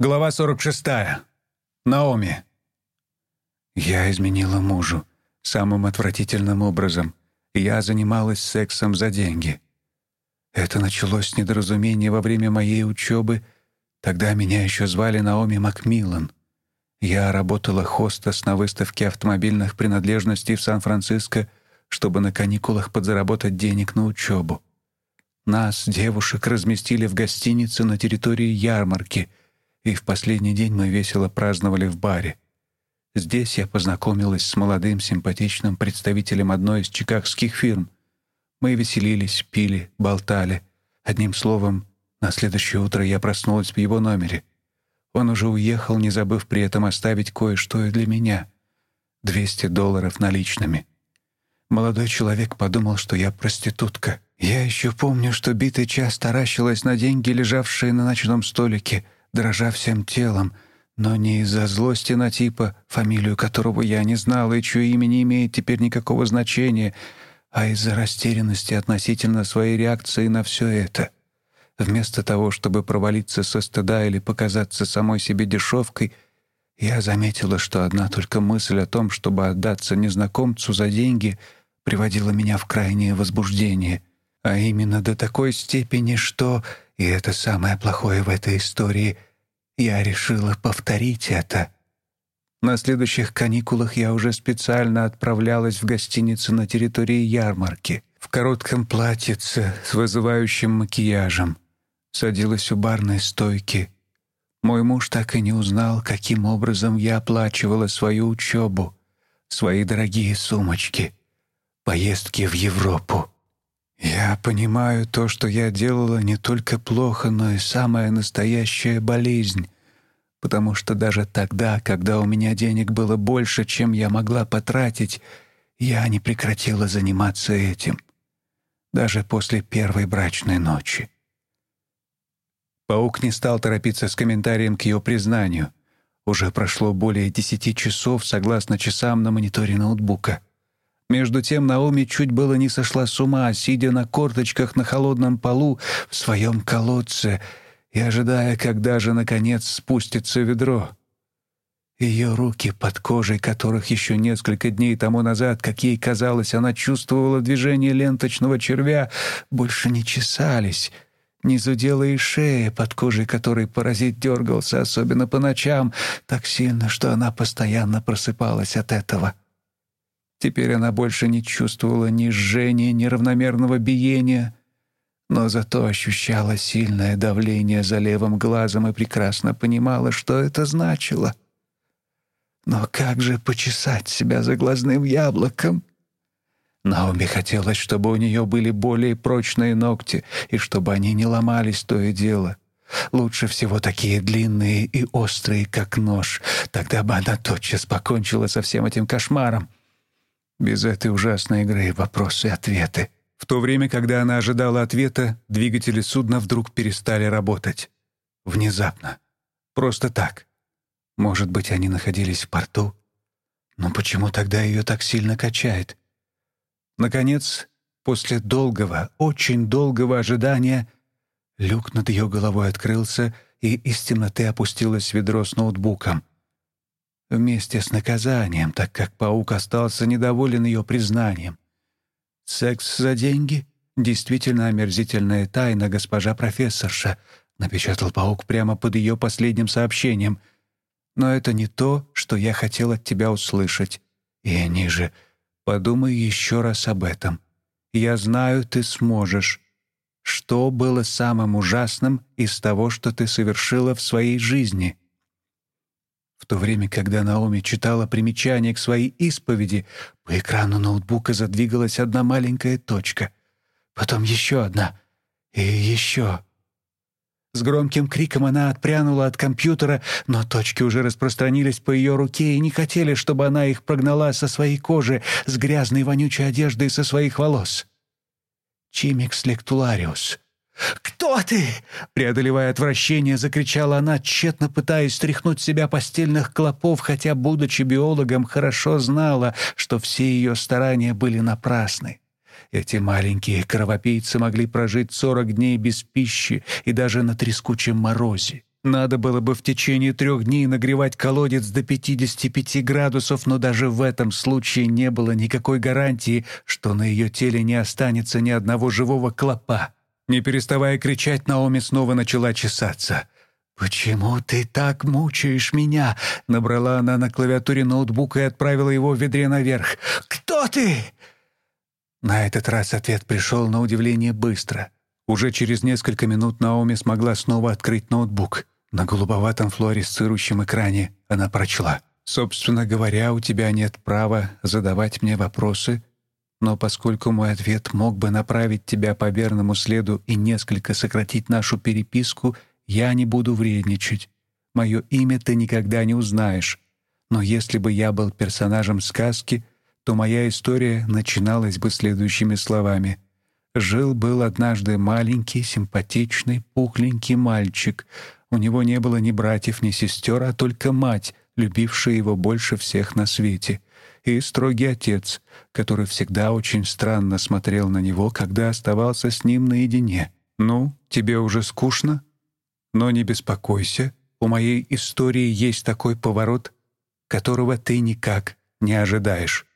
Глава 46. Наоми. Я изменила мужу самым отвратительным образом. Я занималась сексом за деньги. Это началось с недоразумения во время моей учебы. Тогда меня еще звали Наоми Макмиллан. Я работала хостес на выставке автомобильных принадлежностей в Сан-Франциско, чтобы на каникулах подзаработать денег на учебу. Нас, девушек, разместили в гостинице на территории ярмарки — и в последний день мы весело праздновали в баре. Здесь я познакомилась с молодым симпатичным представителем одной из чикагских фирм. Мы веселились, пили, болтали. Одним словом, на следующее утро я проснулась в его номере. Он уже уехал, не забыв при этом оставить кое-что для меня. Двести долларов наличными. Молодой человек подумал, что я проститутка. Я еще помню, что битый час таращилась на деньги, лежавшие на ночном столике — дрожа всем телом, но не из-за злости на типа, фамилию которого я не знала и чье имя не имеет теперь никакого значения, а из-за растерянности относительно своей реакции на все это. Вместо того, чтобы провалиться со стыда или показаться самой себе дешевкой, я заметила, что одна только мысль о том, чтобы отдаться незнакомцу за деньги, приводила меня в крайнее возбуждение, а именно до такой степени, что и это самое плохое в этой истории. Я решила повторить это. На следующих каникулах я уже специально отправлялась в гостиницу на территории ярмарки в коротком платьице с вызывающим макияжем. Садилась у барной стойки. Мой муж так и не узнал, каким образом я оплачивала свою учебу, свои дорогие сумочки, поездки в Европу. Я понимаю, то, что я делала, не только плохо, но и самая настоящая болезнь, потому что даже тогда, когда у меня денег было больше, чем я могла потратить, я не прекратила заниматься этим, даже после первой брачной ночи. Паук не стал торопиться с комментарием к ее признанию. Уже прошло более десяти часов, согласно часам на мониторе ноутбука. Между тем Наоми чуть было не сошла с ума, сидя на корточках на холодном полу в своем колодце и ожидая, когда же, наконец, спустится ведро. Ее руки, под кожей которых еще несколько дней тому назад, как ей казалось, она чувствовала движение ленточного червя, больше не чесались, не зудела и шея, под кожей которой паразит дергался, особенно по ночам, так сильно, что она постоянно просыпалась от этого. — Теперь она больше не чувствовала ни жжения, ни равномерного биения, но зато ощущала сильное давление за левым глазом и прекрасно понимала, что это значило. Но как же почесать себя за глазным яблоком? Наоми хотелось, чтобы у нее были более прочные ногти и чтобы они не ломались то и дело. Лучше всего такие длинные и острые, как нож. Тогда бы она тотчас покончила со всем этим кошмаром. Без этой ужасной игры вопросы и ответы. В то время, когда она ожидала ответа, двигатели судна вдруг перестали работать. Внезапно. Просто так. Может быть, они находились в порту? Но почему тогда ее так сильно качает? Наконец, после долгого, очень долгого ожидания, люк над ее головой открылся, и из темноты опустилось ведро с ноутбуком вместе с наказанием, так как паук остался недоволен ее признанием. «Секс за деньги? Действительно омерзительная тайна, госпожа профессорша», — напечатал паук прямо под ее последним сообщением. «Но это не то, что я хотел от тебя услышать. И ниже. Подумай еще раз об этом. Я знаю, ты сможешь. Что было самым ужасным из того, что ты совершила в своей жизни?» В то время, когда Наоми читала примечание к своей исповеди, по экрану ноутбука задвигалась одна маленькая точка. Потом еще одна. И еще. С громким криком она отпрянула от компьютера, но точки уже распространились по ее руке и не хотели, чтобы она их прогнала со своей кожи, с грязной вонючей одеждой со своих волос. Чимикс лектулариус — «Кто ты?» — преодолевая отвращение, закричала она, тщетно пытаясь стряхнуть себя постельных клопов, хотя, будучи биологом, хорошо знала, что все ее старания были напрасны. Эти маленькие кровопийцы могли прожить сорок дней без пищи и даже на трескучем морозе. Надо было бы в течение трех дней нагревать колодец до 55 градусов, но даже в этом случае не было никакой гарантии, что на ее теле не останется ни одного живого клопа. Не переставая кричать, Наоми снова начала чесаться. «Почему ты так мучаешь меня?» Набрала она на клавиатуре ноутбука и отправила его в ведре наверх. «Кто ты?» На этот раз ответ пришел на удивление быстро. Уже через несколько минут Наоми смогла снова открыть ноутбук. На голубоватом флуоресцирующем экране она прочла. «Собственно говоря, у тебя нет права задавать мне вопросы, но поскольку мой ответ мог бы направить тебя по верному следу и несколько сократить нашу переписку, я не буду вредничать. Мое имя ты никогда не узнаешь. Но если бы я был персонажем сказки, то моя история начиналась бы следующими словами: Жил-был однажды маленький, симпатичный, пухленький мальчик. У него не было ни братьев, ни сестер, а только мать, любившая его больше всех на свете, и строгий отец, который всегда очень странно смотрел на него, когда оставался с ним наедине. Ну, тебе уже скучно? Но не беспокойся, у моей истории есть такой поворот, которого ты никак не ожидаешь.